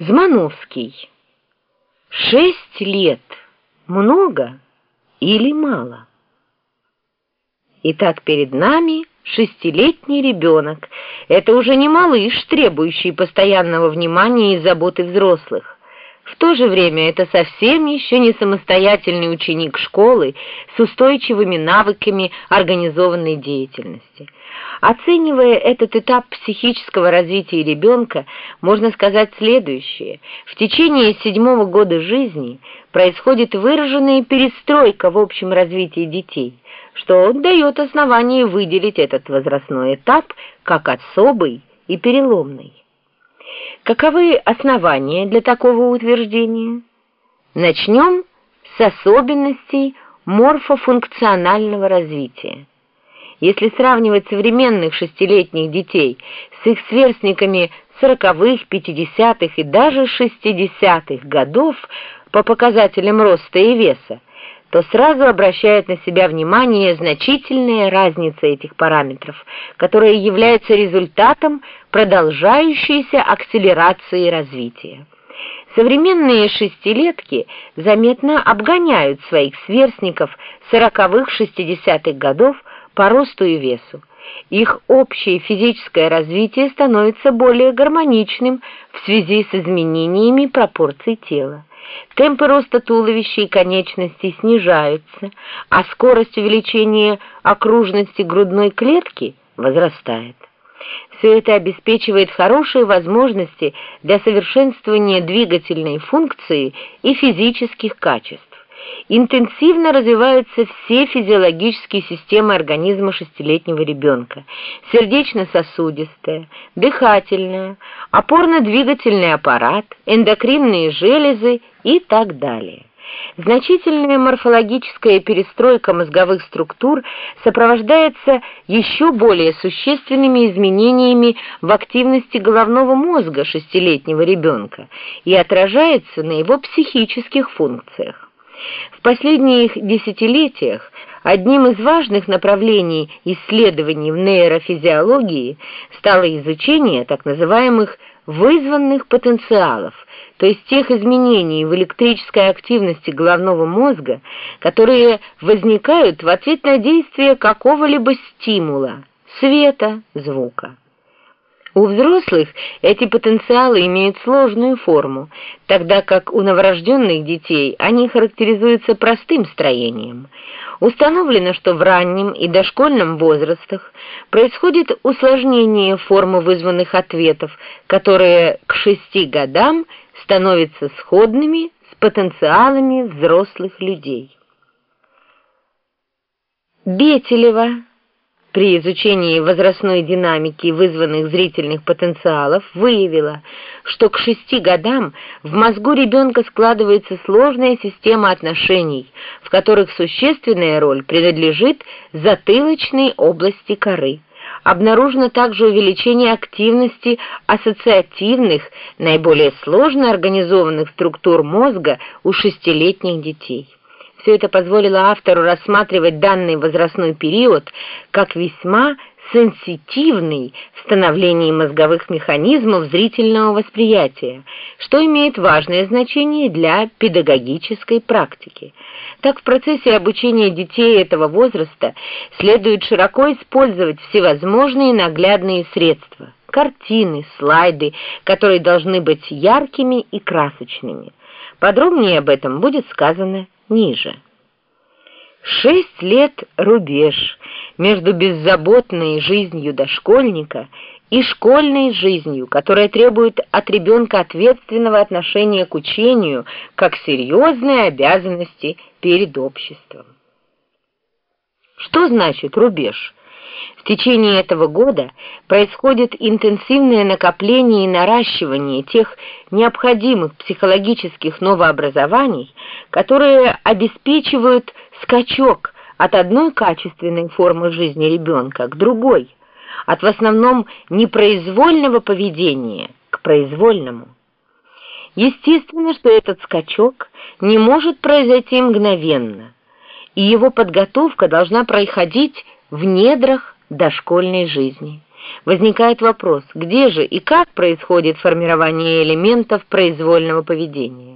Змановский. Шесть лет. Много или мало? Итак, перед нами шестилетний ребенок. Это уже не малыш, требующий постоянного внимания и заботы взрослых. В то же время это совсем еще не самостоятельный ученик школы с устойчивыми навыками организованной деятельности. Оценивая этот этап психического развития ребенка, можно сказать следующее. В течение седьмого года жизни происходит выраженная перестройка в общем развитии детей, что дает основание выделить этот возрастной этап как особый и переломный. Каковы основания для такого утверждения? Начнем с особенностей морфофункционального развития. Если сравнивать современных шестилетних детей с их сверстниками сороковых, пятидесятых и даже шестидесятых годов по показателям роста и веса, то сразу обращает на себя внимание значительная разница этих параметров, которая является результатом продолжающейся акселерации развития. Современные шестилетки заметно обгоняют своих сверстников сороковых-шестидесятых годов по росту и весу. Их общее физическое развитие становится более гармоничным в связи с изменениями пропорций тела. Темпы роста туловища и конечностей снижаются, а скорость увеличения окружности грудной клетки возрастает. Все это обеспечивает хорошие возможности для совершенствования двигательной функции и физических качеств интенсивно развиваются все физиологические системы организма шестилетнего ребенка. Сердечно-сосудистая, дыхательная, опорно-двигательный аппарат, эндокринные железы и так далее. Значительная морфологическая перестройка мозговых структур сопровождается еще более существенными изменениями в активности головного мозга шестилетнего ребенка и отражается на его психических функциях. В последних десятилетиях одним из важных направлений исследований в нейрофизиологии стало изучение так называемых вызванных потенциалов, то есть тех изменений в электрической активности головного мозга, которые возникают в ответ на действие какого-либо стимула, света, звука. У взрослых эти потенциалы имеют сложную форму, тогда как у новорожденных детей они характеризуются простым строением. Установлено, что в раннем и дошкольном возрастах происходит усложнение формы вызванных ответов, которые к шести годам становятся сходными с потенциалами взрослых людей. Бетелева при изучении возрастной динамики вызванных зрительных потенциалов выявила, что к шести годам в мозгу ребенка складывается сложная система отношений, в которых существенная роль принадлежит затылочной области коры. Обнаружено также увеличение активности ассоциативных, наиболее сложно организованных структур мозга у шестилетних детей. Все это позволило автору рассматривать данный возрастной период как весьма сенситивный в становлении мозговых механизмов зрительного восприятия, что имеет важное значение для педагогической практики. Так, в процессе обучения детей этого возраста следует широко использовать всевозможные наглядные средства, картины, слайды, которые должны быть яркими и красочными. Подробнее об этом будет сказано ниже. Шесть лет рубеж между беззаботной жизнью дошкольника и школьной жизнью, которая требует от ребенка ответственного отношения к учению как серьезной обязанности перед обществом. Что значит рубеж? В течение этого года происходит интенсивное накопление и наращивание тех необходимых психологических новообразований, которые обеспечивают скачок от одной качественной формы жизни ребенка к другой, от в основном непроизвольного поведения к произвольному. Естественно, что этот скачок не может произойти мгновенно, и его подготовка должна происходить в недрах дошкольной жизни. Возникает вопрос, где же и как происходит формирование элементов произвольного поведения.